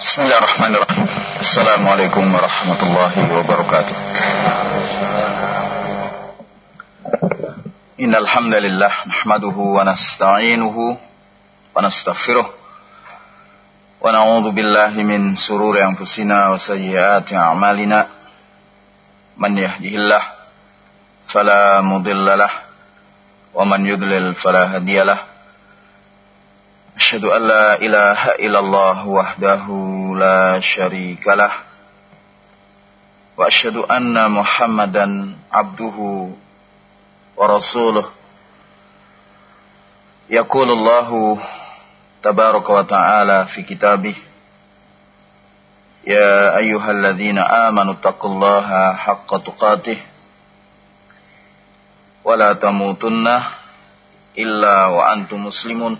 بسم الله الرحمن الرحيم السلام عليكم ورحمة الله وبركاته إن الحمد لله نحمده ونستعينه ونستغفره ونعوذ بالله من سرور أنفسنا وسيئات أعمالنا من يهده الله فلا مضل له ومن يضلل فلا هادي له أشهد أن لا إله إلا الله وحده لا شريك له وأشهد أن محمدا عبده ورسوله يقول الله تبارك وتعالى في كتابه يا أيها الذين آمنوا اتقوا الله حق تقاته ولا تموتن إلا وأنتم مسلمون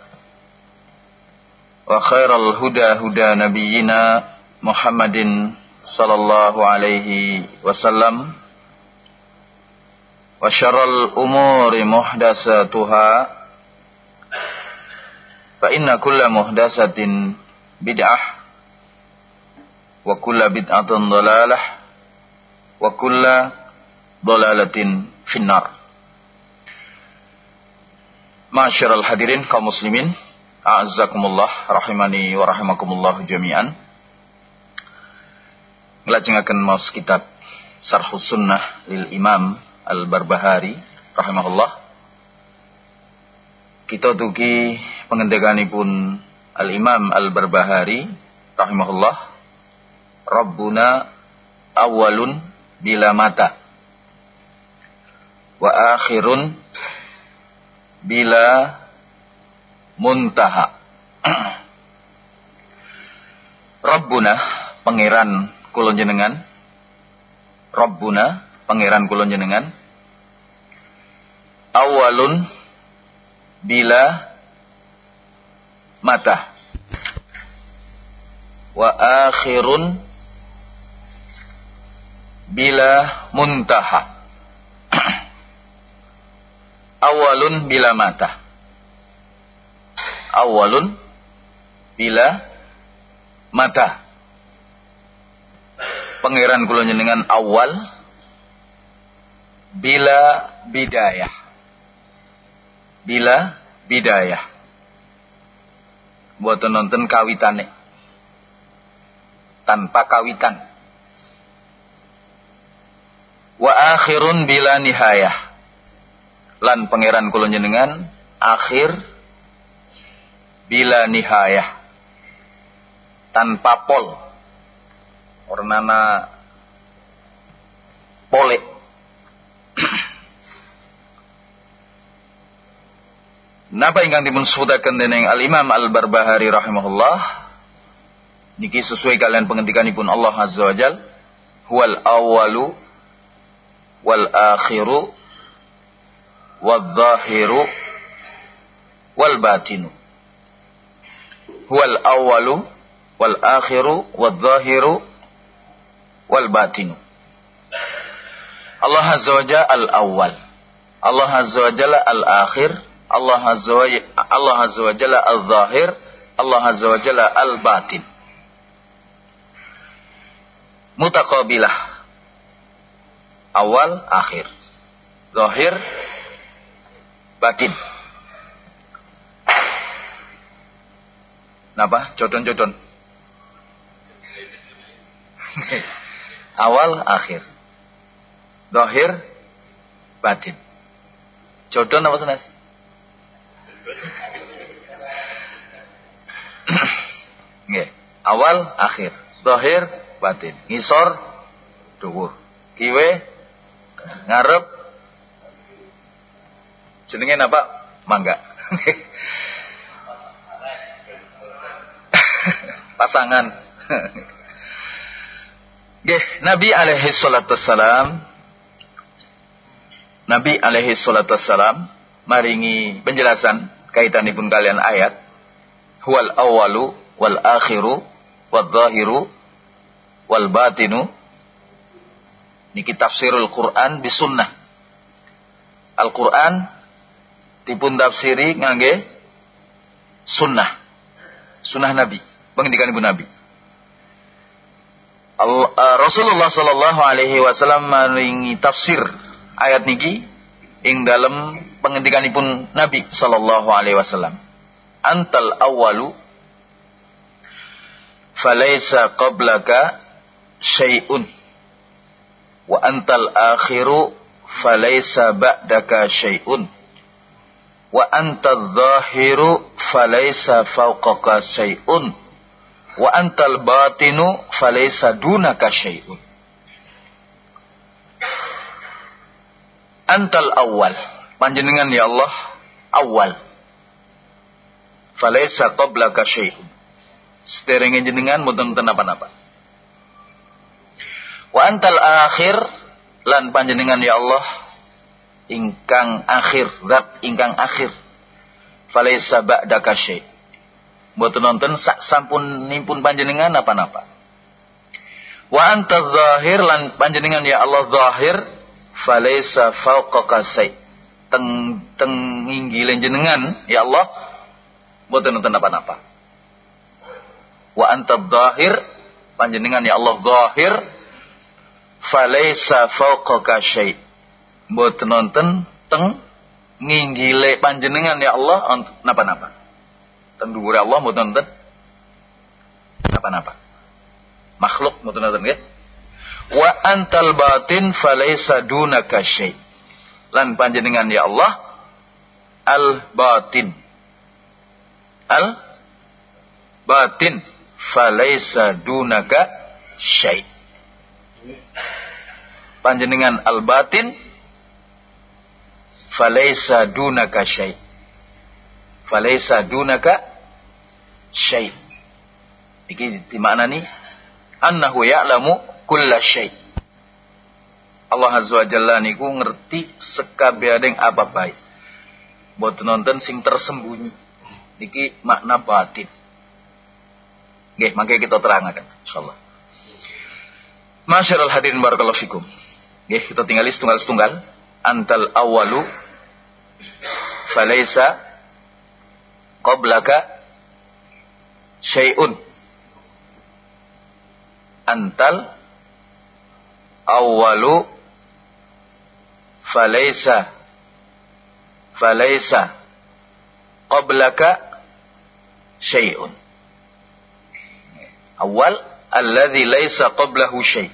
وخير الهدى هدى نبينا محمد صلى الله عليه وسلم وشر الأمور محدثاتها فإن كل محدثة بدعة وكل بدعة ضلالة وكل ضلالة في النار معاشر الحاضرين kaum muslimin A'azzakumullah rahimani wa rahimakumullah jami'an. Ngelajengaken maus kitab Sarhus Sunnah lil Imam Al-Barbahari rahimahullah. Kita tuki pengendekanipun Al-Imam Al-Barbahari rahimahullah. Rabbuna awalun bila mata wa akhirun bila muntaha. Rabbuna pangeran kulon jenengan. Rabbuna pangeran kulon jenengan. Awalun bila mata. Wa akhirun bila muntaha. Awalun bila mata awalun bila mata. Pangeran kula jenengan awal bila bidayah. Bila bidayah. Buat nonton kawitane. Tanpa kawitan. Wa akhirun bila nihayah. Lan pangeran kula jenengan akhir bila nihayah tanpa pol. Ornana pole. Napa ingkang dipun sebutaken dening Al Imam Al Barbahari rahimahullah? Niki sesuai kalian pengendikanipun Allah Azza wa Jal. Huwal awalu wal akhiru wal zahiru wal batinu huwal awalu wal akhiru wal zahiru wal batinu. Allah Azza wa al Allah Azza wa Jalla al akhir. Allah Azza wa Allah Azza wa Jalla al zahir. Allah Azza wa Jalla al batin. Mutaqabilah. Awal akhir. Zahir batin Napa? Jodon-jodon. Awal, akhir. Dohir, batin. Jodoh apa senes? Nggih. Awal, akhir. Dohir, batin. Ngisor, dhuwur. Kiwe, ngarep. Jenenge apa? Mangga. Pasangan. Nggih, Nabi alaihi salatu wassalam. Nabi alaihi salatu wassalam maringi penjelasan kaitanipun kalian ayat. Huwal awalu wal akhiru wal zahiru wal batinu. Niki tafsirul Quran bisunnah Al-Quran dipun tafsiri ngangge sunnah. Sunnah Nabi pengendikan ibu Nabi. Uh, Rasulullah sallallahu alaihi wasallam maringi tafsir ayat niki ing dalam pengendikanipun Nabi sallallahu alaihi wasallam. Antal awalu falaysa qablaka syai'un wa antal akhiru falaysa ba'daka syai'un wa antal zahiru falaysa fawqaka syai'un wa antal batinu falaysa dunaka syai'un antal awal panjenengan ya Allah awal falaysa qablaka syai'un sederenge jenengan mboten napa-napa. Wa antal akhir. Lan panjenengan ya Allah ingkang akhir zat ingkang akhir. Falaysa ba'daka syai' mboten nonton sampun nimpun panjenengan apa-napa wa anta zahir lan panjenengan ya Allah zahir falaisa fauqaka say teng teng jenengan ya Allah mboten nonton apa-apa. Wa anta dhahir panjenengan ya Allah dhahir falaisa fauqaka syai. Mboten nonton teng nginggile panjenengan ya Allah napa-napa dhuwur Allah mboten nonton napa-napa makhluk mboten nonton nggih wa antal batin falaysa dunaka syai. Lan panjenengan ya Allah al batin. Al batin falaysa dunaka syai. Panjenengan al batin falaysa dunaka syai. Falaysa dunaka syai iki dimaknani annahu ya'lamu kulla syai. Allah Azza wa Jalla niku ngerti sekabehing apa baik. Buat nonton sing tersembunyi. Niki makna batin. Nggih, mangke kita terangkan insyaallah. Masyarul hadirin barakallahu fikum. Nggih, kita tinggal setunggal-setunggal. Antal awalu falaisa qablaka syai'un. Antal awwalu falaysa falaysa qablaka syai'un. Awal alladhi laysa qablahu syai'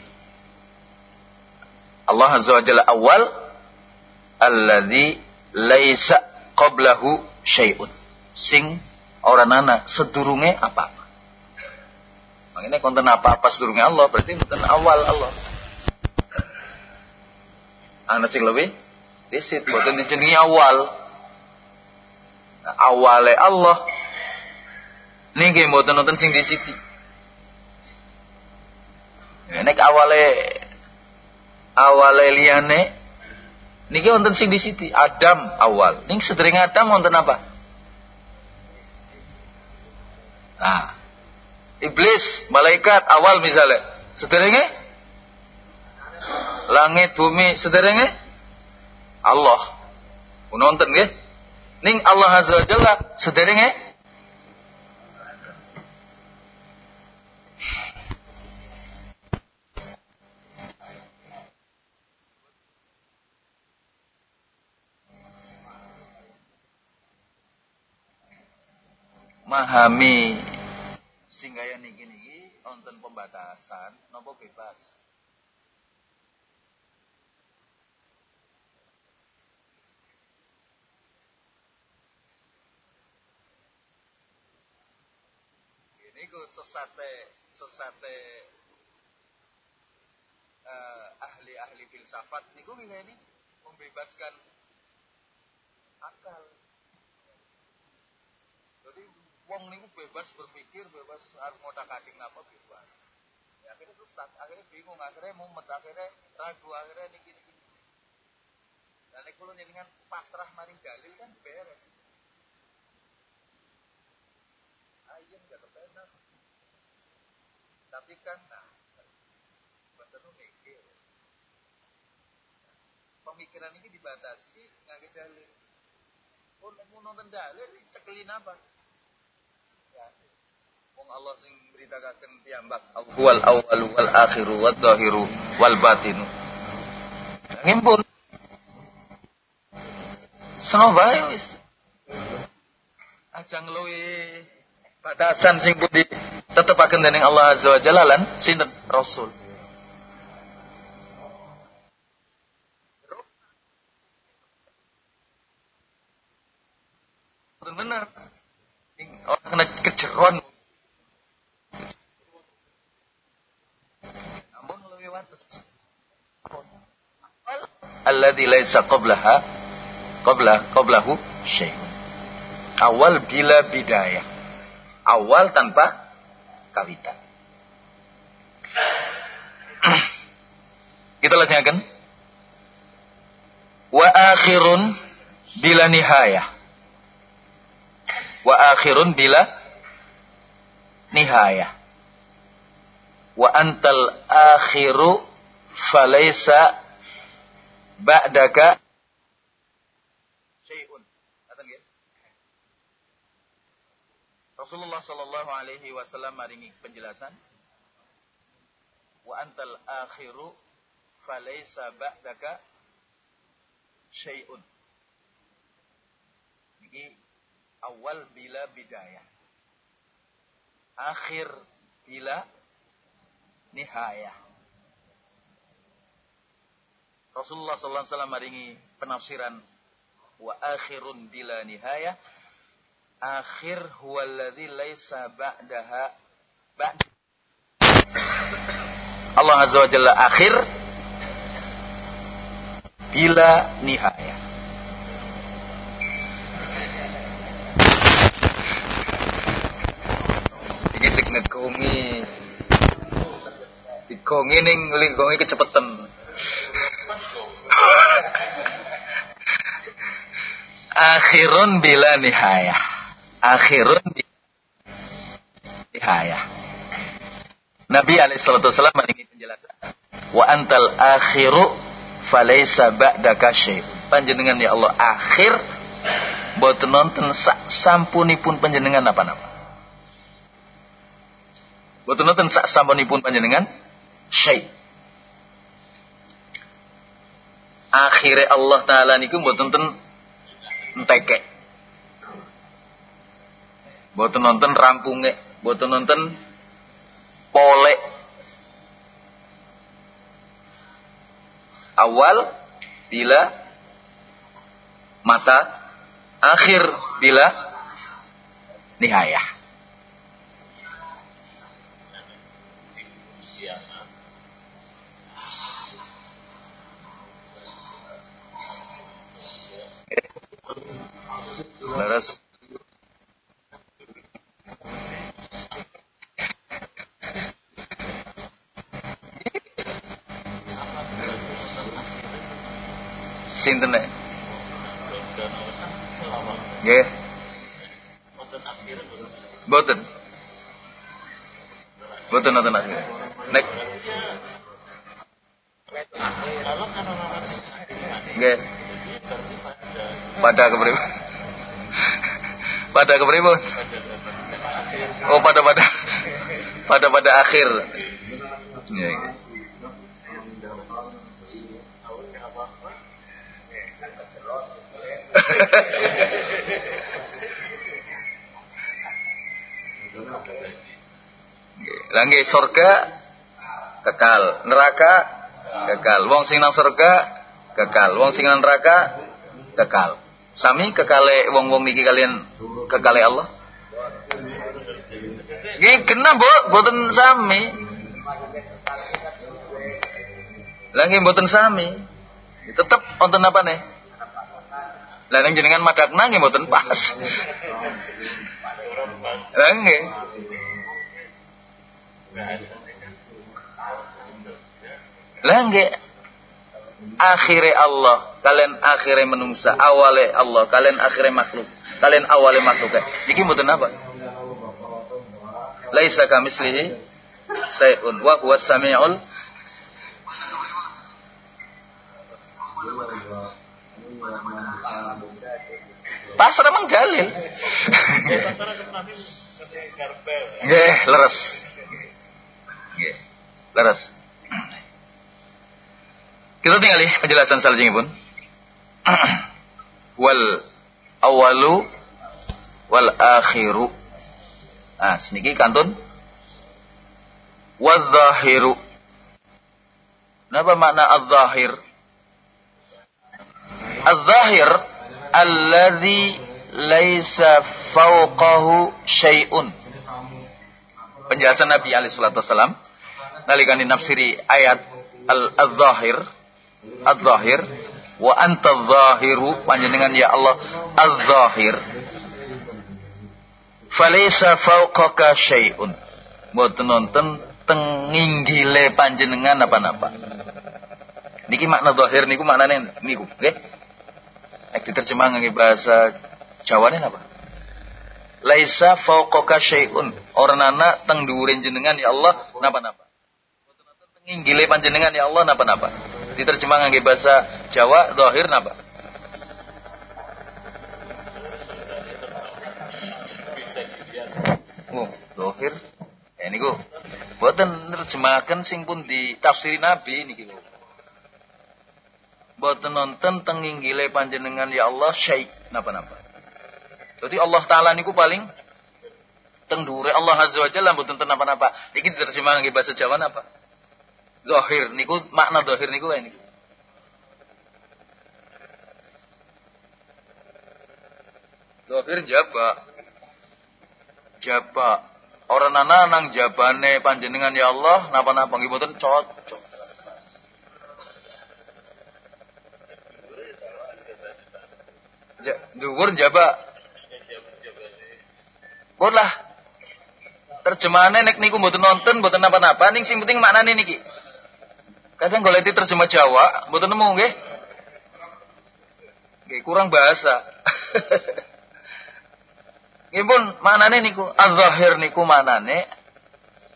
Allah azza wa jalla awal alladhi laysa qablahu syai'un. Sing orang nana sedurunge apa-apa makanya konten apa-apa sedurunge Allah? Berarti konten awal Allah. Ana sing lebih disit boten dijenengi awal. Nah, awale Allah. Niki mboten nonton sing disiti nek awale awale liyane niki wonten sing disiti Adam awal. Ning sedering Adam wonten apa nah iblis malaikat awal misalnya. Sederenge? Langit bumi sederenge? Allah. Nonton nggih. Ning Allah azza wa jalla sederenge mahami Sehingga yang niki niki nonton pembatasan nopo bebas. Ini ku sesate sesate uh, ahli-ahli filsafat niku ini membebaskan akal. Jadi wong niku bebas berpikir, bebas harus kating apa bebas. Ya, akhirnya sesat, akhirnya bingung, akhirnya mumet, akhirnya ragu, akhirnya niki niki. Dan nek dengan pasrah maring dalil kan beres. Ayam gak kepenak. Tapi kan nah, bahasa nu mikir. Pemikiran ini dibatasi nggak dalil. Oh, mau nonton dalil, cekelin apa? Wong Allah sing beritakaken piyambak wal awwalu wal akhiru wal dhahiru wal batinu. Ngimpun. Sono bae wis. Aja ngluwi batasan sing pun ditetepaken dening Allah Azza wa Jalla sinten Rasul. benar orang kena kejeron namun lebih wates alladzi laisa qablaha qabla qablahu syai. Awal bila bidayah. Awal tanpa kawitan kita lanjutkan wa akhirun bila nihayah wa akhirun bila nihayah. Wa antal akhiru falaysa ba'daka syai'un. Rasulullah sallallahu alaihi wasallam maringi penjelasan. Wa antal akhiru falaysa ba'daka syai'un awal bila bidayah. Akhir bila nihayah. Rasulullah sallallahu alaihi wasallam maringi penafsiran wa akhirun bila nihayah. Akhir huwa alladhi laisa ba'daha ba'd Allah Azza wa Jalla akhir bila nihayah. Nekongi. Dikongi ning lingkongi kecepetan. Akhirun bila nihayah. Akhirun bila nihayah. Nabi alaihissalatu wassalam mengingat penjelasan. Wa antal akhiru falaysa ba'daka syai'. Panjenengan ya Allah akhir buat nonton sak sampunipun panjenengan apa-apa. Boten nonton sak sampunipun panjenengan syai. Akhire Allah taala niku mboten nonton enteke. Mboten nonton rampunge, mboten nonton pole. Awal bila mata, akhir bila nihayah. Laras. Sinten nek? Nggih. Boten. Boten nonton akhir. Nek. Nggih. Pada kepribun. Pada kepribun. Oh pada pada pada pada akhir. Ya, ya. Langge surga kekal, neraka kekal. Wong sing nang surga kekal, wong sing nang neraka kekal. Sami kekale wong-wong niki kalian kekale Allah. Nggih kena bu, boten sami. Lagi boten sami. Tetep wonten apa nih? Lah ning jenengan madakna nggih mboten pas. Lah nggih. Akhire Allah, kalian akhire menungsa, awale Allah, kalian akhire makhluk. Kalian awale makhluk. Iki mboten apa? Laisa kamislihi sayun wa huwas samiul Pasar emang dalil. Nggih, leres. Nggih. Leres. Kita tinggal penjelasan selanjutnya pun. wal awalu wal akhiru. Ah, seniki kantun wadzahiru. Napa makna adzahir? Adzahir alladhi laisa fawqahu syai'un. Penjelasan Nabi alaihi salatu wasalam nalikani nafsiri ayat al-zahir al-zahir wa anta zahiru panjenengan ya Allah al-zahir falaysa fawqaka syai'un mboten nonton tenginggile panjenengan apa-apa niki makna zahir niku maknane niku nggih Nek diterjemah ngangge bahasa Jawane apa? Laisa fauqaka syai'un. Ornana teng dhuwure jenengan ya Allah napa-napa. Boten teng inggile panjenengan ya Allah napa-napa. Diterjemah ngangge bahasa Jawa zahir napa? Oh, zahir. Ya niku. Boten nerjemahkan sing pun ditafsiri Nabi niki lho boten nonton tenginggile panjenengan ya Allah syai napa-napa. Jadi Allah taala niku paling teng Allah azza wa jalla mboten napa-napa. Iki diterjemah ngangge bahasa Jawa napa? Zahir niku makna zahir niku kae niku. Zahir jaba. Jaba. Orang nana nang jabane panjenengan ya Allah napa-napa nggih mboten cocok. Dhuwur jaba. Pun lah. Terjemahannya nek niku mboten nonton, mboten napa-napa, ning sing penting maknane niki. Kadang golek terjemah Jawa, mboten nemu nggih. Nggih kurang bahasa. Nggih pun maknane niku, az-zahir niku maknane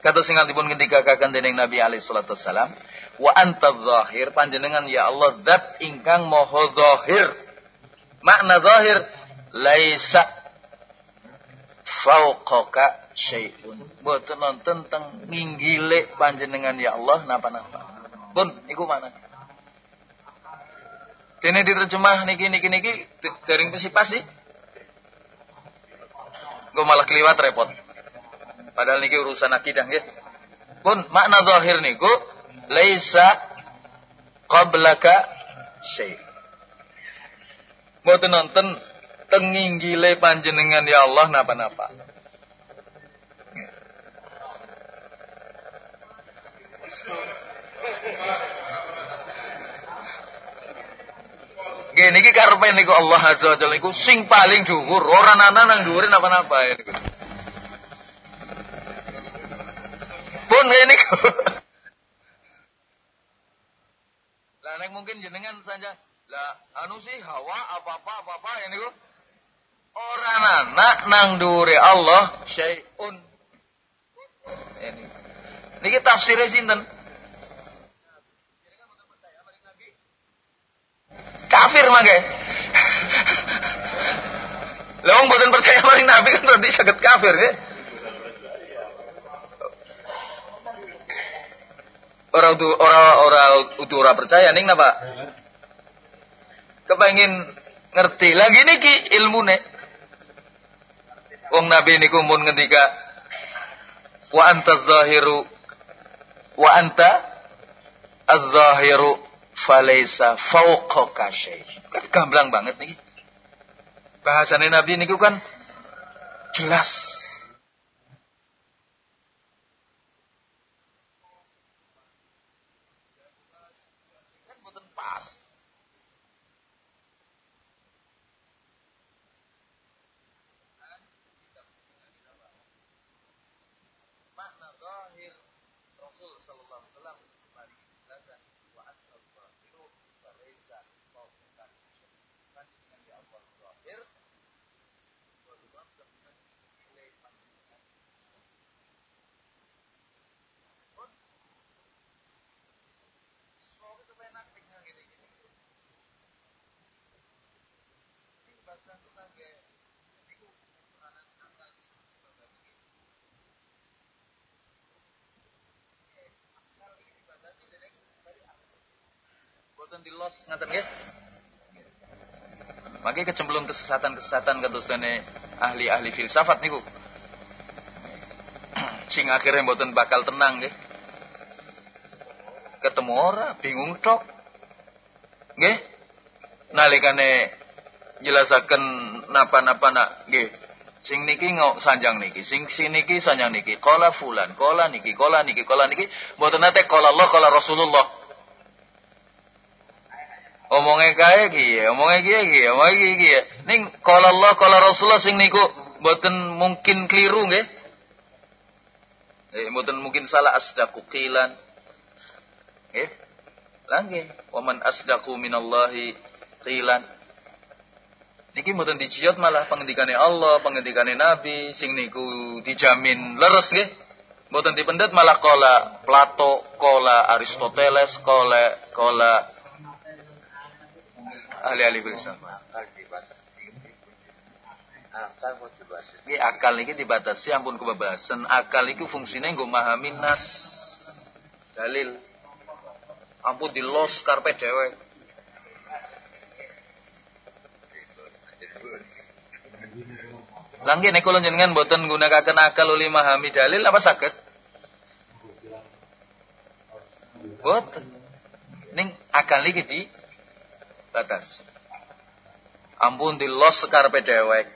kata sing antipun ketika kakan dening Nabi alaihi salatu wasalam, wa anta zahir panjenengan ya Allah zat ingkang moho zahir makna zahir laisa fauqaka syai'un. Boten nonton teng minggile panjenengan ya Allah napa-napa. Pun iku mana? Dene diterjemah niki niki niki dari pesi sih. Gue malah keliwat repot. Padahal niki urusan akidah nggih. Pun makna zahir niku laisa qablaka syai'. Mboten nonton tenginggile panjenengan ya Allah napa-napa. Gini iki karepe niku Allah Azza wa Jalla niku sing paling dhuwur, ora ana nang dhuwure napa-napa ya niku. Pun ini Lah nek mungkin jenengan saja lah anu sih hawa apa-apa apa-apa ya niku. Orang anak nang dure Allah syai'un. Ini. Niki tafsirnya sinten? Kafir mangke. Lah wong percaya maring Nabi kan berarti saged kafir ya. Orang tu orang orang utu orang percaya ning napa? kepengin ngerti lagi niki ilmu nih Wong Nabi niku mun ngendika wa anta zahiru wa anta az-zahiru falaysa fawqaka syai. Gamblang banget nih. Bahasane Nabi niku kan jelas Boten dilos ngaten nggih. Mangke kecemplung kesesatan-kesesatan katosane ahli-ahli filsafat niku. Sing akhirnya mboten bakal tenang nggih. Ketemu ora, bingung tok. Nggih. Nalikane jelasaken napa-napa nak nggih. Sing niki ngok sanjang niki, sing niki sanjang niki. Kola fulan, kola niki, kola niki, kola niki. Mboten nate kola Allah, kola Rasulullah. Omongnya kaya kiye, omongnya kiye kiye, omongnya kiye kiye. Ning kola Allah, kola Rasulullah sing niku mboten mungkin keliru nggih. Eh, mboten mungkin salah asdaqu qilan. Nggih. Lagi, waman asdaqu minallahi qilan. Niki mboten diciot malah pengendikane Allah, pengendikane Nabi sing niku dijamin leres nggih. Mboten dipendet malah kola Plato, kola Aristoteles, kola kola ahli-ahli filsafat. Dibatasi. akal iki dibatasi ampun kebebasan. Akal iki fungsinya nggo memahami nas dalil. Ampun dilos karpe dewek. Langgi nek kula jenengan boten nggunakaken akal uli memahami dalil apa sakit? Boten. Ning akal iki di batas. Ampun di los sekarepe dewek.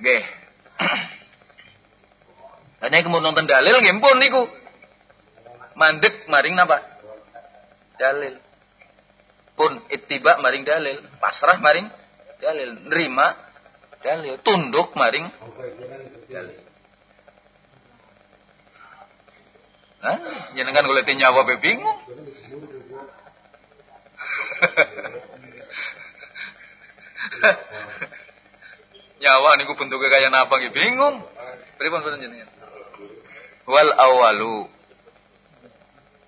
Nggih. Hanya kemudian nonton dalil nggih pun niku. Mandek maring napa? Dalil pun ittiba maring dalil, pasrah maring dalil, nerima dalil, tunduk maring dalil. Hah? Jenengan golek nyawa be bingung. nyawa niku bentuknya kaya napa nggih bingung. Pripun boten jenengan? Wal awalu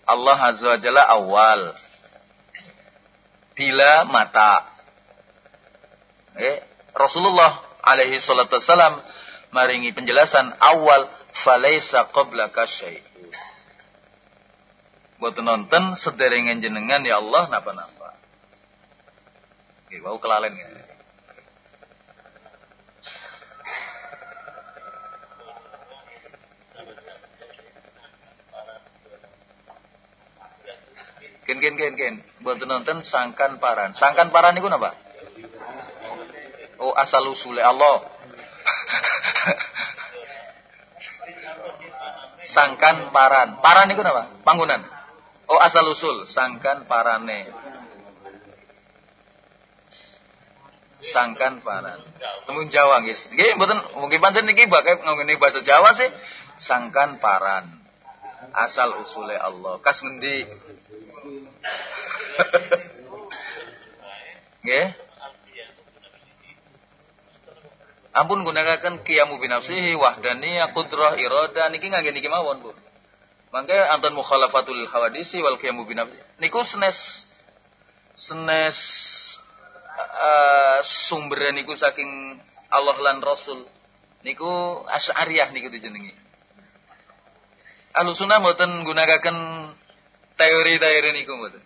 Allah Azza Jalla awal bila mata. Eh, Rasulullah alaihi salatu wasalam maringi penjelasan awal falaisa qablaka syai'un. Buat nonton sederengan jenengan ya Allah napa-napa. Oke, bau kelalen ya. Ken ken ken ken. Buat nonton sangkan paran. Sangkan paran itu apa? Oh asal usule Allah. sangkan paran. Paran itu apa? Panggunan. Oh asal usul. Sangkan parane. Sangkan paran. Temu Jawa guys. Nggih mboten mungkin pancen niki bakal ngomongin bahasa Jawa sih. Sangkan paran. Asal usule Allah. Kas ngendi Nggih. Ampun gunakan qiyamu binafsihi wahdaniyah qudrah irada niki ngangge niki mawon, Bu. Mangke anton mukhalafatul hawadisi wal qiyamu binafsihi. Niku senes senes uh, sumber niku saking Allah lan Rasul. Niku Asy'ariyah niku dijenengi. Ahlussunnah mboten gunakaken teori-teori niku mboten.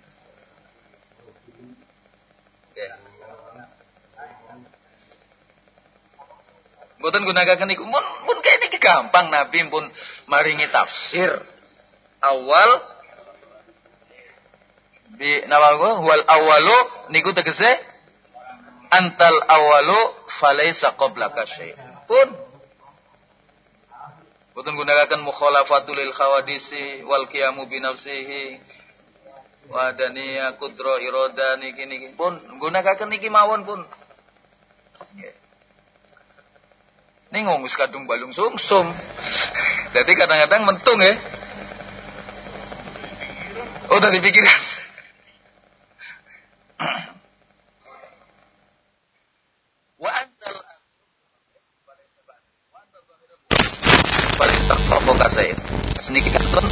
Mboten gunakaken niku. Mun mun kene iki gampang Nabi pun maringi tafsir. Awal bi nawago wal awalu niku tegese antal awalu falaisa qablaka syai. Pun Boten gunakaken mukhalafatul lil khawadisi wal qiyamu bi nafsihi wa daniya kudra irada niki niki pun gunakaken niki mawon pun. Nggih. Ini ngongus kadung balung sumsum. Jadi kadang-kadang mentung ya. Oh, udah dipikirkan. Wa. Sedikit kan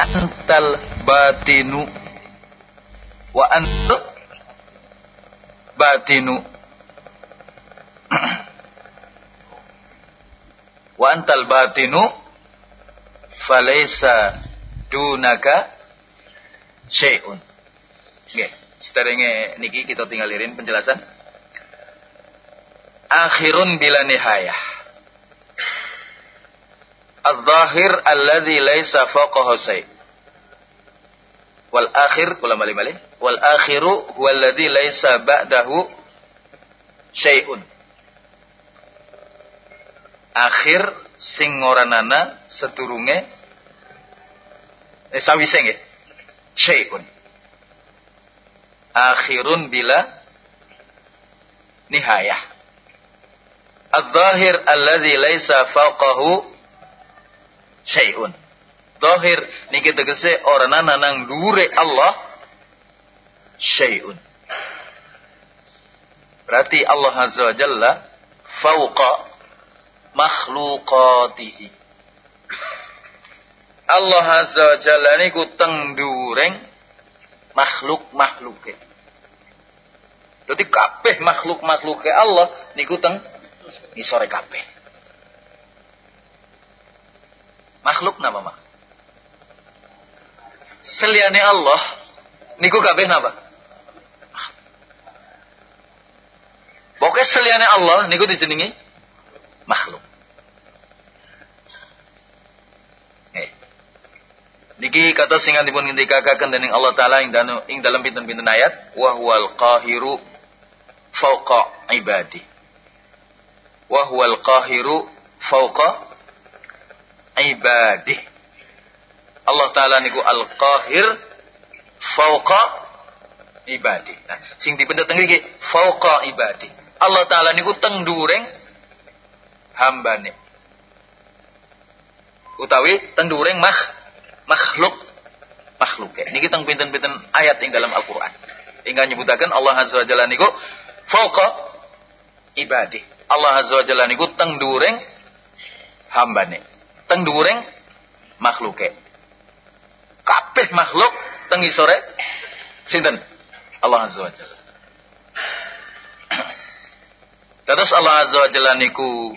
antal batinu wa antal batinu wa antal batinu falaysa dunaka syai'un. Nggih, sedherenge niki kita tinggal irin penjelasan. Akhirun bila nihayah. Al-zahir alladhi laysa faqahu syai'. Wal akhir kula mali mali. Wal akhiru huwa alladhi laysa ba'dahu syai'un akhir sing ngoranana sedurunge eh sawise nggih syai'un akhirun bila nihayah Al-zahir alladhi laisa faqahu syai'un. Zahir niki tegese orana nang dure Allah syai'un. Berarti Allah Azza wa Jalla fauqa makhlukatihi. Allah Azza wa Jalla niku teng dureng makhluk-makhluke. Dadi kabeh makhluk-makhluke Allah niku teng isore kabeh. Makhluk napa mak? Seliane Allah niku kabeh napa? Pokoknya seliane Allah niku dijenengi makhluk. Niki kata singan dipun ngendikaken dening Allah taala ing dalam ing dalam pinten-pinten ayat wa huwal qahiru fauqa ibadi. Wa huwal qahiru fauqa ibadi. Allah taala niku al qahir fauqa ibadi. Nah, sing dipendhet teng iki fauqa ibadi. Allah taala niku teng dureng hambane. Utawi teng dureng mah makhluk makhluk ya. Niki teng pinten-pinten ayat ing dalam Al-Qur'an. Hingga nyebutaken Allah Azza wa Jalla niku fauqa ibadi. Allah Azza wa Jalla niku teng dureng hambane. Teng dureng makhluke. Kabeh makhluk teng isore sinten? Allah Azza wa Jalla. Terus Allah Azza wa Jalla niku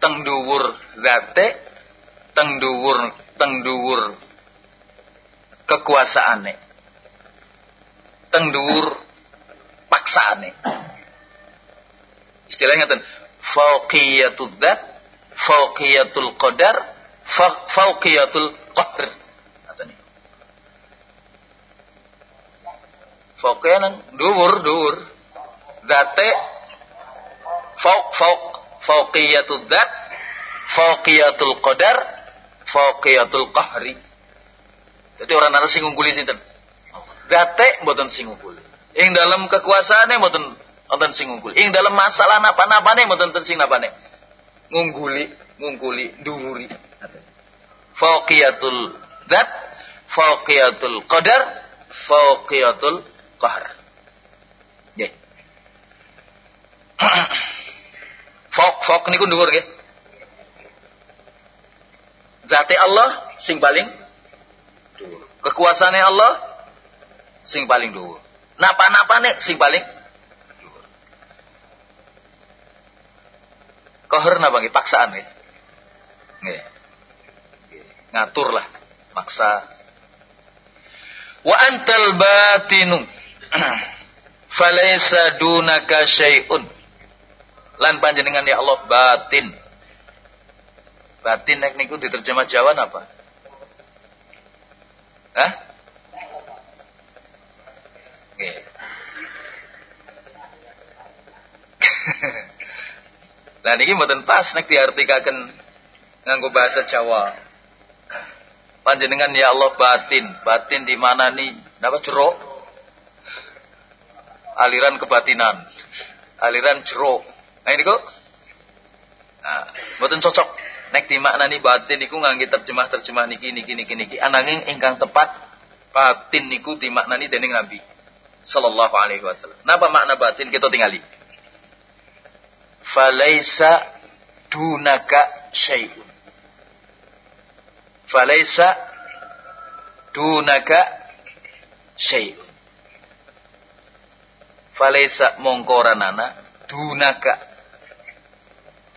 teng dhuwur zate teng dhuwur teng dhuwur kekuasaane. Teng dhuwur paksaane. Istilahnya ten fauqiyatul dzat fauqiyatul qadar fauqiyatul katanya fauqiyah nang dhuwur dhuwur zate fauq fauq fauqiyatul dzat fauqiyatul qadar fauqiyatul qahri. Jadi orang nara sing ungguli sinten? Gate mboten sing ungguli. Ing dalam kekuasaane mboten wonten sing ungguli. Ing dalam masalah napa-napane mboten sing napane. Ngungguli, ngungkuli, dhuwuri. Fauqiyatul zat, fauqiyatul qadar, fauqiyatul qahr. Nggih. Fok fok niku dhuwur nggih. Zati Allah sing paling dhuwur. Kekuasaane Allah sing paling dhuwur. Napa-napane sing paling dhuwur. Kohar napa nggih paksaan nggih. Nggih. Ngatur lah maksa. Wa antal batinu falaysa dunaka syai'un. lan panjenengan ya Allah batin batin nek niku diterjemah Jawa apa Hah? Oke. Lah niki mboten pas nek diartikaken nganggo bahasa Jawa. Panjenengan ya Allah batin, batin di mana nih? Napa jeruk? Aliran kebatinan. Aliran jeruk. Nah ini kok. Nah, mboten cocok. Nek di makna nih batin niku ngangge terjemah-terjemah niki niki niki niki. Ananging ingkang tepat batin niku dimaknani dening Nabi sallallahu alaihi wasallam. Napa makna batin kita tingali? falaisa dunaka syai'un. Falaisa dunaka syai'un. Falaisa mongkoranana dunaka.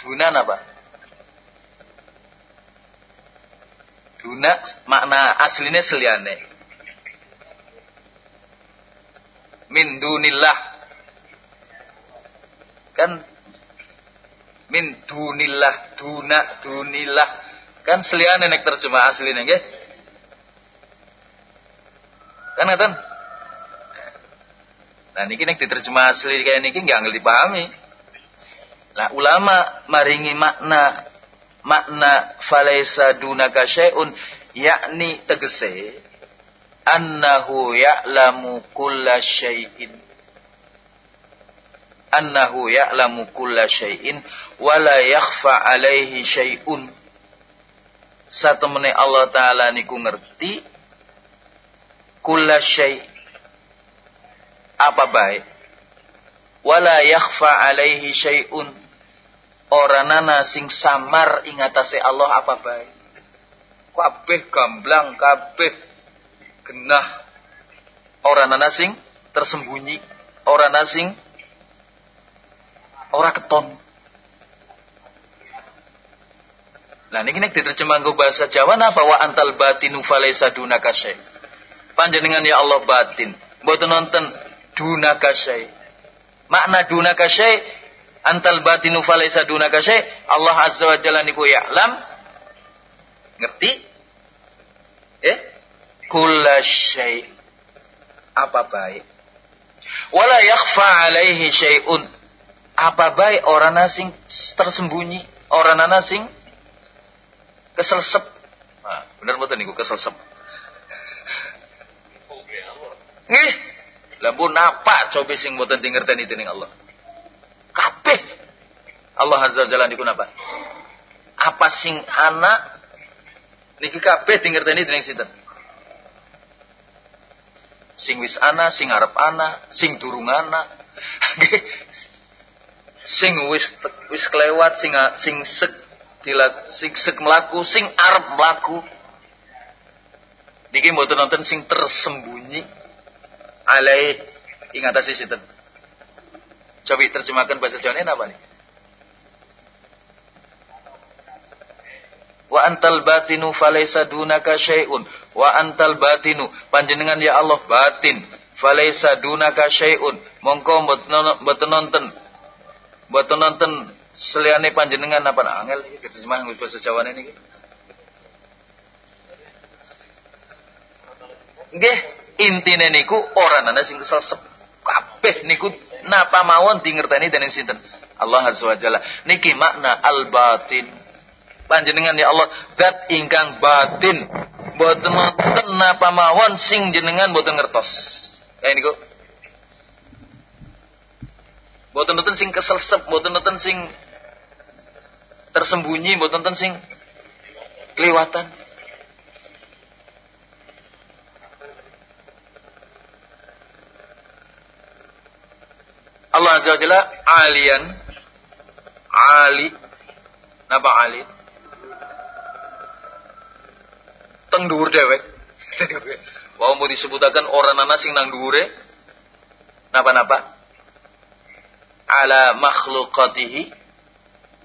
Dunan apa? Duna makna aslinya seliane. Min dunillah. Kan? Min dunillah duna dunillah. Kan seliane nek terjemah asli nggih? Kan ngeten nah niki nek diterjemah asli kayak niki nggak ngerti dipahami lah ulama maringi makna makna falaisa dunaka syai'un yakni tegese annahu ya'lamu kulla syai'in. Annahu ya'lamu kulla syai'in wa la yakhfa alaihi syai'un. Satemene Allah taala niku ngerti kulla syai' apa baik? Wala yakhfa alaihi syai'un oranana sing samar ing atase Allah apa baik kabeh gamblang kabeh genah oranana sing tersembunyi orana sing ora keton. Nah niki nek diterjemah ke bahasa Jawa napa wa antal batinu falaisa dunaka syai. Panjenengan ya Allah batin, mboten nonton dunaka syai. Makna dunaka syai antal batinu falaisa dunaka syai, Allah azza wa jalla niku ya'lam ngerti? Eh? Kullasyai. Apa baik? Wala yakhfa alaihi syai'un apa baik orang asing tersembunyi, orang asing keselsep. Nah, bener betul niku keselsep. Nih, lampu napa coba sing boten dingerteni dening Allah. Allah azza jalla niku napa? Apa sing anak niki kabeh dingerteni dening sinten? Sing wis ana, sing arep ana, sing durung ana. sing wis wis kelewat sing sing sek dilak sing sek melaku sing arep melaku niki mboten nonton sing tersembunyi alai ing atas sinten coba terjemahkan bahasa Jawa ini apa nih wa antal batinu falaysa dunaka syai'un wa antal batinu panjenengan ya Allah batin falaysa dunaka syai'un mongko mboten nonton buat nonton seliane panjenengan apa angel kita semua bahasa Jawa ini Nggih, intine niku ora ana sing kesel kabeh niku napa mawon dingerteni dening sinten? Allah Azza wa Jalla. Niki makna al-batin. Panjenengan ya Allah, zat ingkang batin. Mboten nonton napa mawon sing jenengan mboten ngertos. Kayak niku Mboten nonton sing keselsep, mboten nonton sing tersembunyi, mboten nonton sing kelewatan. Allah Azza wa Jalla alian ali napa ali teng dhuwur dewek wau mau disebutakan orang nana sing nang dhuwure. Napa-napa? Ala makhluqatihi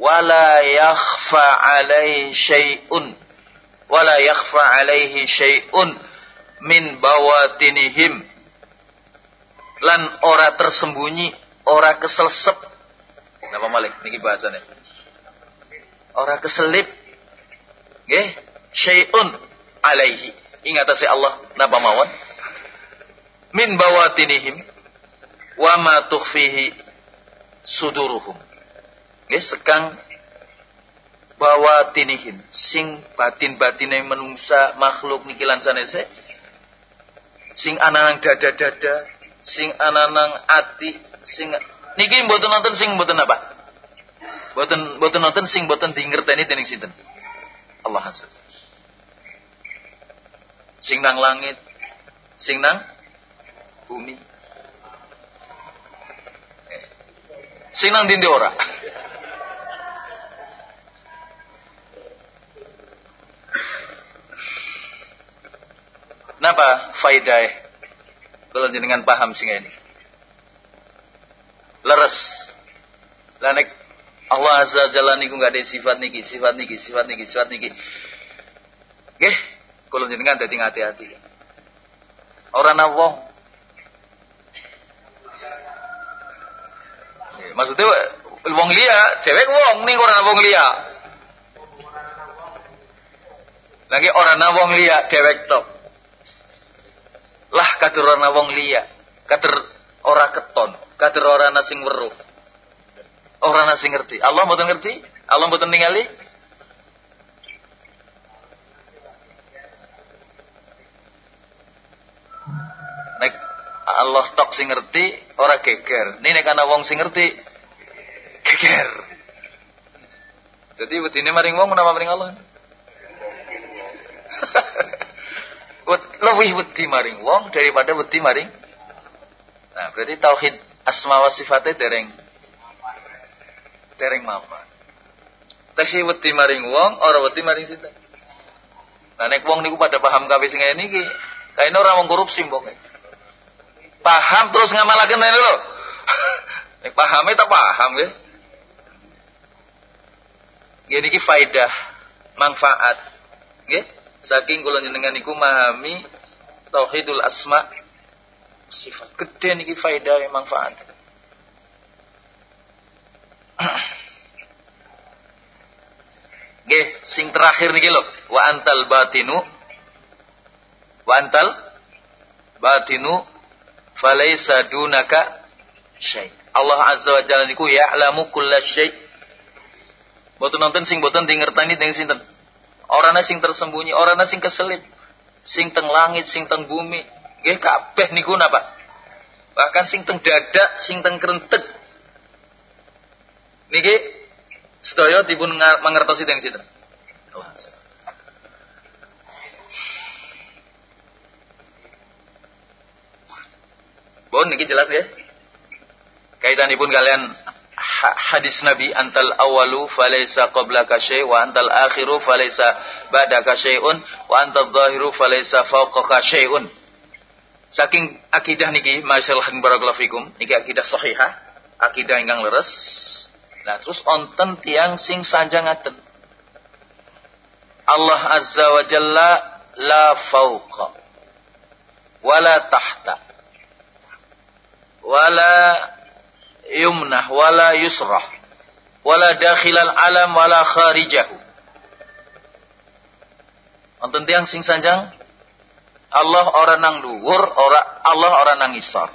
wala yakhfa alaihi syai'un. Wala yakhfa alaihi syai'un min bawatinihim. Lan ora tersembunyi ora keselsep Napa malih niki bahasane? Ora keselip. Nggih, syai'un alaihi. Ingat si Allah napa mawon? Min bawatinihim wa ma tukhfihi suduruhum. Nggih, sekang bawatinihim sing batin-batine menungsa makhluk niki lan sanese sing ananang dada-dada sing ananang ati sing niki mboten nonton sing mboten apa mboten mboten nonton sing mboten dingerteni dening sinten Allah azza sing nang langit sing nang bumi sing nang dindi ora Napa faidah kalau jenengan paham sing ini? Leres. Lah nek Allah azza jalla niku enggak ada sifat niki, sifat niki, sifat niki, sifat niki. Nggih, kalau jenengan dadi hati-hati. Ora ana wong. Maksudnya wong liya, cewek wong ning ora wong liya. Lagi orang wong liya, dewek tok. Lah kader ana wong liya. Kader ora keton. Kader ora ana sing weruh. Ora ana sing ngerti. Allah mboten ngerti? Allah mboten ningali nek Allah tok sing ngerti ora geger. Ini nek ana wong sing ngerti geger. Jadi wedine maring wong menapa maring Allah? Lebih wedi maring wong daripada wedi maring. Nah berarti tauhid asma wa sifatnya dereng dereng mama. Tesi wedi maring wong ora wedi maring sinten nah nek wong niku pada paham kabeh sing ngene iki kaine ora wong korupsi mbok paham terus ngamalaken ngene lho nek pahame tak paham ya. Jadi iki faidah manfaat nggih saking kula jenengan niku memahami tauhidul asma sifat gede niki faedah manfaat. Nggih, sing terakhir niki lho, wa antal batinu wa antal batinu falaisa dunaka syai. Allah azza wa jalla niku ya'lamu kulla syai. Boten nonton sing boten dingertani dengan sinten. Orangnya sing tersembunyi, orangnya sing keselip sing teng langit, sing teng bumi, nggih kabeh niku napa? Bahkan sing teng dada, sing teng krentek. Niki sedaya dipun mangertosi teng sinten? Allah. Bon niki jelas ya? Kaitanipun kalian hadis Nabi antal awalu falaysa qablaka syai wa antal akhiru falaysa ba'daka syai'un wa antal zahiru falaysa fawqaka syai'un. Saking akidah niki masyaallah barakallahu niki akidah sahihah, akidah ingkang leres. Nah, terus onten tiang sing sanjangaken. Allah azza wa jalla la fawqa wala tahta wala yumnah wala yusrah. Wala dakhilal alam wala kharijahu. Wonten tiyang sing sanjang? Allah ora nang dhuwur ora Allah ora nang isor.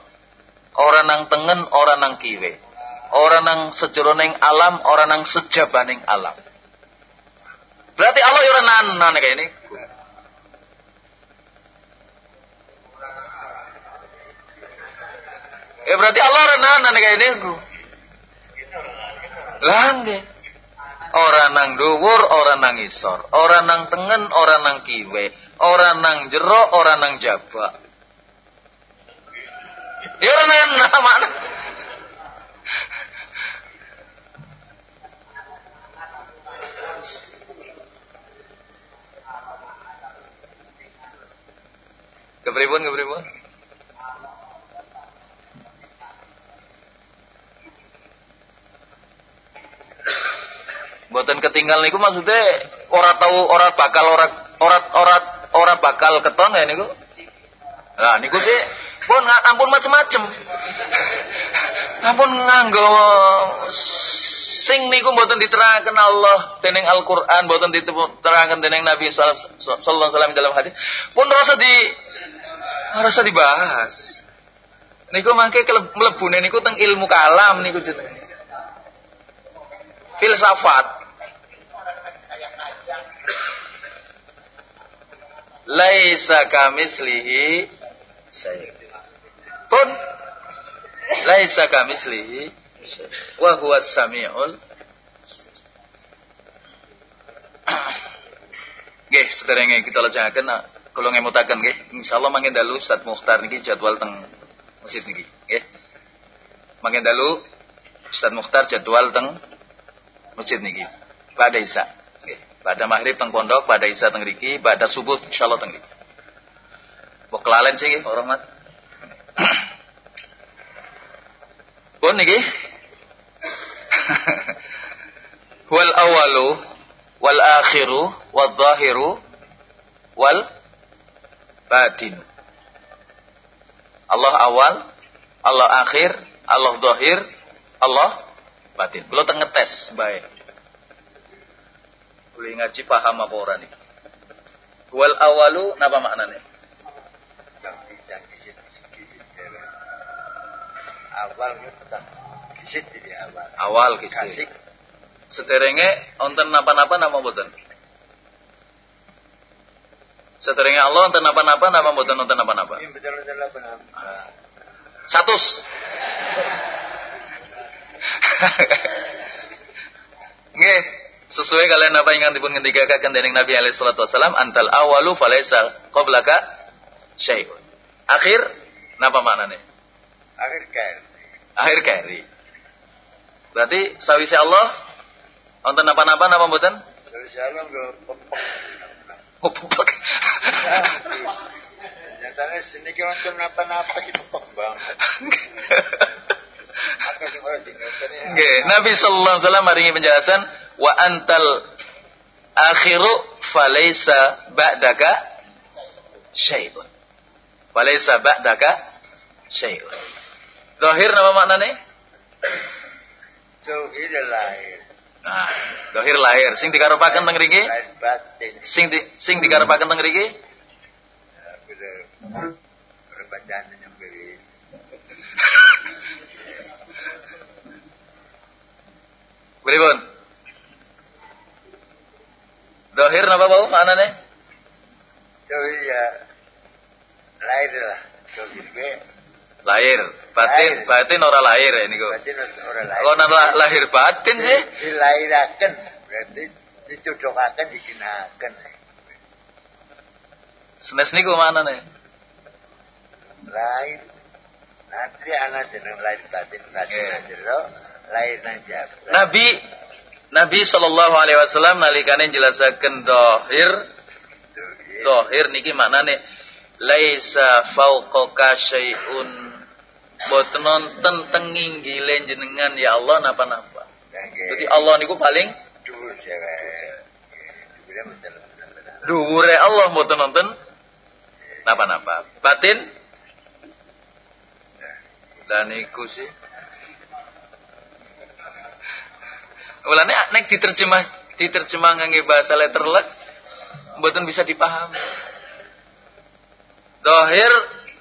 Ora nang tengen ora nang kiwe. Ora nang sejeroning alam ora nang sejabaning alam. Berarti Allah ora nana kayak ini Eh berarti Allah orang nana kayak niku. Langge. Orang nang dhuwur, orang nang isor, orang nang tengen, orang nang kiwe, orang nang jero, orang nang jaba. Ya nana mana? Kepripun kepripun? Buatan ketinggal niku maksudnya ora tahu ora bakal ora ora ora ora bakal keton ya niku. Nah niku sih pun ampun macem-macem. ampun nganggo Sing niku mboten diterangkan Allah dening Al-Qur'an, mboten diterangkan dening Nabi sallallahu alaihi wasallam dalam hadis, pun rasa di rasa dibahas. Niku mangke mlebune niku teng ilmu kalam niku jenenge. Filsafat. Laisa kamislihi. Pun laisa kamislihi wa huwa samiul Nggih, sederenge kita lajengaken kula ngemutaken nggih. Insyaallah mangke dalu Ustaz Mukhtar niki jadwal teng masjid niki, nggih. Mangke dalu Ustaz Mukhtar jadwal teng masjid niki. Pada Isa. Pada maghrib teng pondok, pada Isa teng riki, pada subuh insyaallah teng riki. Mbok kelalen sih nggih, hormat. Pun niki wal awalu wal akhiru wal zahiru wal batin. Allah awal, Allah akhir, Allah zahir, Allah batin. Kalau tengetes baik. Boleh ngaji paham apa orang ini? Wal awalu napa maknanya? Awal kisit jadi awal. Awal kisit. Sederenge onten napa-napa nama mboten? Sederenge Allah onten napa-napa nama mboten onten napa-napa? Apa Satus. Nggih, sesuai kalian apa yang dipun ngendikaken dening Nabi alaihi salatu antal awalu falaisa qablaka syai'un. Akhir napa maknane? Akhir kari. Akhir kari. Berarti sawise Allah wonten napa-napa napa mboten? Sawise Allah go pepek. Oh, pepek. Nyatanya sini ki wonten napa-napa ki pepek banget. Nggih, Nabi sallallahu alaihi wasallam maringi penjelasan wa antal akhiru falaisa ba'daka syai'un. Falaisa ba'daka syai'un. Zahir nama maknane? Tauhid lahir. Nah, zahir lahir. Sing dikarepaken teng mriki? Batin. Sing di, sing dikarepaken teng mriki? Ya, Zahir napa bau maknane? Tauhid ya lahir lah. Tauhid gue. Lahir. Batin, Lahir. batin ora lahir ya niku. Batin orang lahir. Kalau nang lahir batin sih, dilahiraken berarti dicocokaken dikinaken senes niku maknane. lahir nanti anak jeneng lahir batin batin yeah. jero lahir nang Nabi Nabi sallallahu alaihi wasallam nalikane jelasaken dohir. Dohir niki maknane laisa fauqaka syai'un. Boten nonton teng inggile jenengan ya Allah napa-napa. Jadi Allah niku paling Dulu betul betul dhuwure Allah boten nonton napa-napa. Batin? Dan niku sih Mulane nek diterjemah diterjemah ngangge bahasa letterlek mboten bisa dipahami. Dohir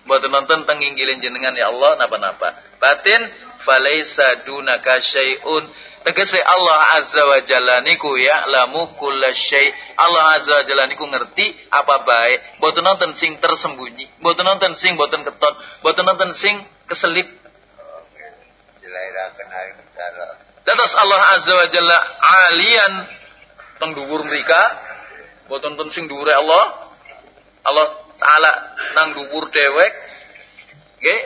mboten nonton teng inggilin jenengan ya Allah napa-napa. Batin falaisa dunaka syai'un. Tegese Allah Azza wa Jalla niku ya'lamu kulla syai'. Allah Azza wa Jalla niku ngerti apa baik. Mboten nonton sing tersembunyi, mboten nonton sing mboten keton, mboten nonton sing keselip oke dilahiraken hari Dados Allah Azza wa Jalla alian teng dhuwur mrika boten ten sing dhuwure Allah. Allah taala nang dhuwur dhewek nggih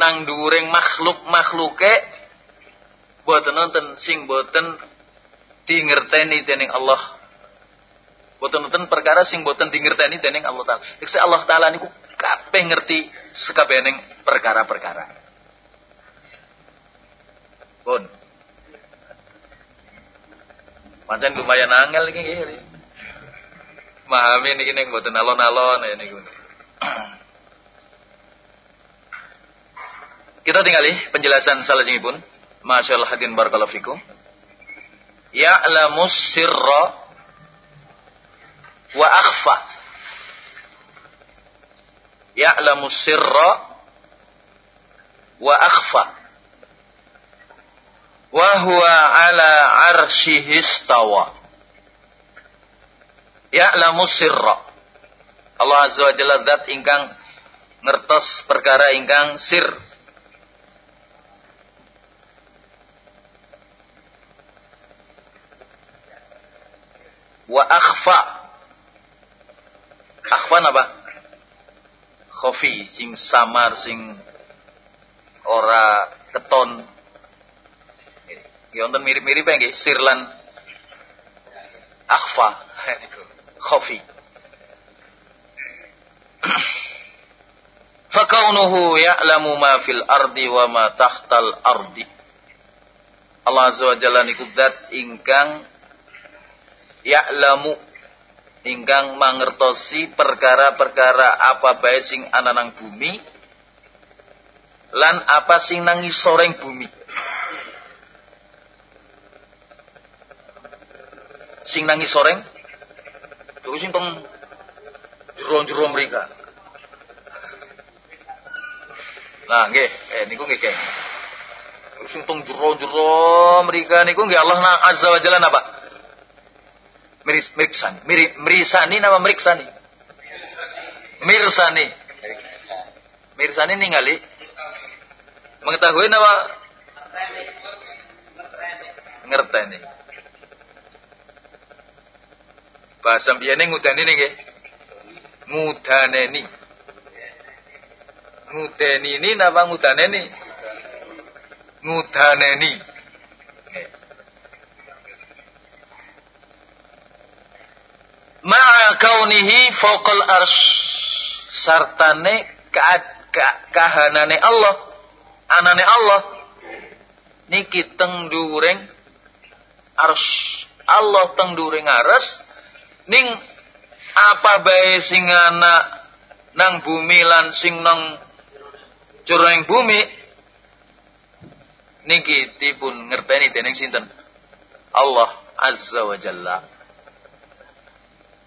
nang dhuwuring makhluk-makhluke boten nonton sing boten dingerteni dening Allah. Boten nonton perkara sing boten dingerteni dening Allah taala. Tekse Allah taala niku kabeh ngerti sekabening perkara-perkara. Pun. Pancen lumayan angel iki nggih. Memahami niki ning mboten alon-alon ya niku. Kita tinggali penjelasan salajengipun. Masyaallah hadirin barakallahu fikum. ya'lamu sirra wa akhfa ya'lamu sirra wa akhfa wa huwa ala arsyihi istawa ya'lamu sirra. Allah azza wa jalla zat ingkang ngertos perkara ingkang sir. Wa akhfa. Akhfa apa khafi sing samar sing ora keton ya wonten mirip-mirip ya nggih. Sirlan akhfa. Khafi. Fakaunuhu ya'lamu ma fil ardi wa ma tahtal ardi. Allah azza wa jalla niku zat ingkang ya'lamu ingkang mangertosi perkara-perkara apa bae sing ana nang bumi lan apa sing nang soreng bumi sing nang soreng itu sing teng jero-jero mereka nah nggih eh niku nggih sing teng jero-jero mereka niku nggih Allah azza wa jalla napa Miris, miriksan. Miri, mirisani nama meriksani? Mirsani. Mirsani ningali. Mengetahui nama ngerteni. Bahasa ngudani nih nggih. Ngudaneni. Ngudeni ini napa ngudaneni? Ngudaneni. ma'a kaunihi fokal arsh sartane ka, ka, kahanane Allah anane Allah niki teng dureng arsh Allah teng aras ning apa bae sing ana nang bumi lan sing nang jroning bumi niki dipun ngerteni dening sinten Allah azza wa jalla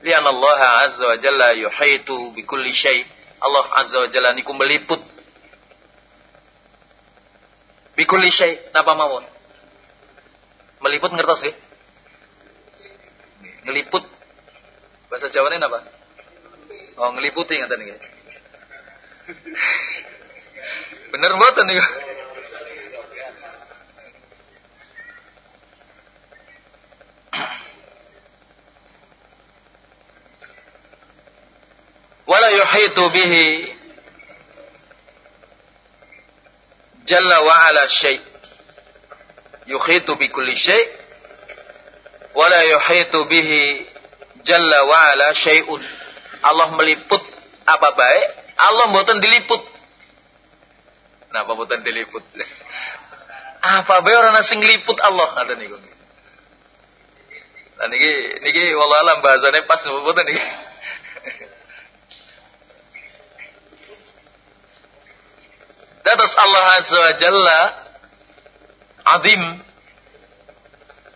Lian Allah Azza wa Jalla yuhaitu bi kulli syai. Allah Azza wa Jalla niku meliput bi kulli syai. Napa mawon? Meliput ngertos nggih? Ngeliput. Bahasa Jawane napa? Oh, ngeliputi ngaten nggih. Bener mboten niku? wala yuhitu bihi jalla wa ala syai yuhitu bi kulli syai wala yuhitu bihi jalla wa ala syai'un. Allah meliput apa baik Allah mboten diliput. Napa mboten diliput? Apa bae orang sing liput Allah? Ngoten niku Nah niki niki wallah alam bahasane pas mboten niki. Datas Allah Azza Jalla azim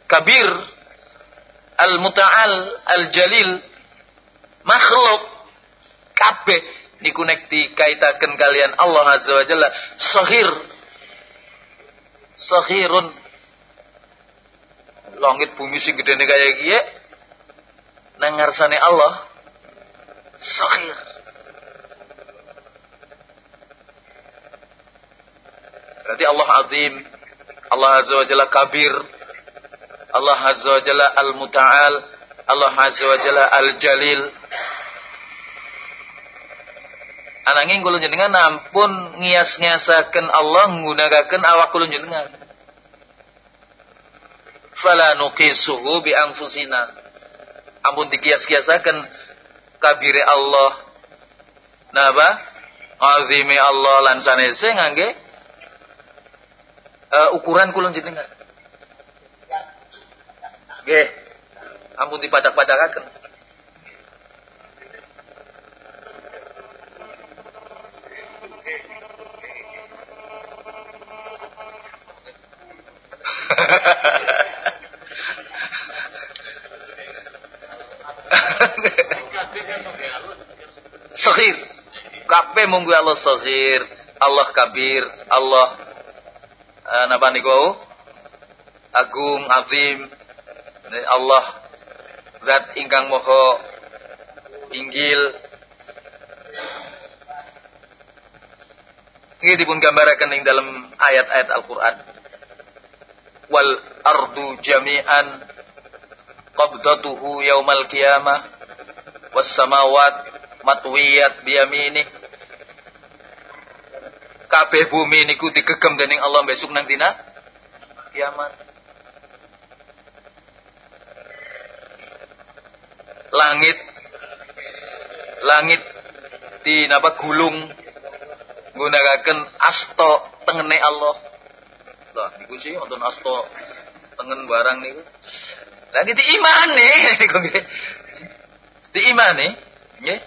kabir al-muta'al al-jalil makhluk kabeh niku nek dikaitaken kalian Allah Azza wa Jalla sahir sahirun langit bumi sing gedene kaya kiye nang ngarsane Allah sahir Berarti Allah azim, Allah azza wa jalla kabir, Allah azza wa jalla al-muta'al, Allah azza wa jalla al-jalil. Ananging kula jenengan ampun ngias-ngiasaken Allah nggunakaken awak kula jenengan. Fala nuqisuhu bi anfusina. Ampun dikias-kiasaken kabire Allah. Napa? Azimi Allah lan sanese ngangge uh, ukuran kulon jenengan. Nggih. Ampun dipadak-padakaken. Sahir. Kabeh munggu Allah sahir, Allah kabir, Allah uh, napa niku agung, azim, Allah zat ingkang moho inggil. Ini dipun gambaraken ing dalam ayat-ayat Al-Qur'an. Wal ardu jami'an qabdatuhu yaumal qiyamah. Was samawat matwiyat biyamini kabeh bumi niku digegem dening Allah besok nang dina? Kiamat langit langit di napa gulung nggunakaken asto tengene Allah. Lah niku sih wonten asto tengen barang niku. Lah di imane niku nggih? Di imane nggih?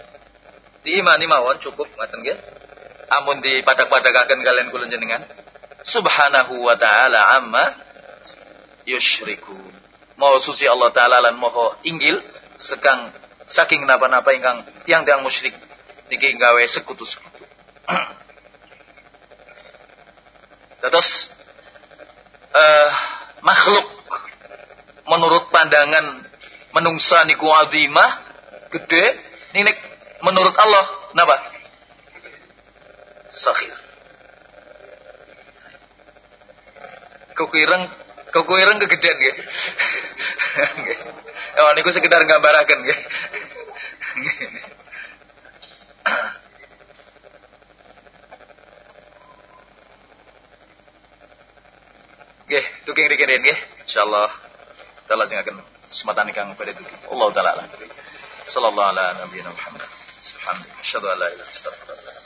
Di imani mawon cukup ngaten nggih? Amun dipadak-padakaken kalian kula jenengan subhanahu wa ta'ala amma yusyrikun mau suci Allah taala lan moho inggil sekang saking napa-napa ingkang tiang-tiang musyrik niki gawe sekutu-sekutu. Terus uh, makhluk menurut pandangan menungsa niku azimah gede ninik menurut Allah napa? Sakhir. Kukireng kukireng kegedean nggih. Oh niku sekedar gambaraken nggih. Nggih, duking rikin nggih. Insyaallah kita lajengaken sematan ingkang pada duking. Allah taala. Sallallahu ala nabiyina Muhammad. Subhanallah. Asyhadu an la ilaha.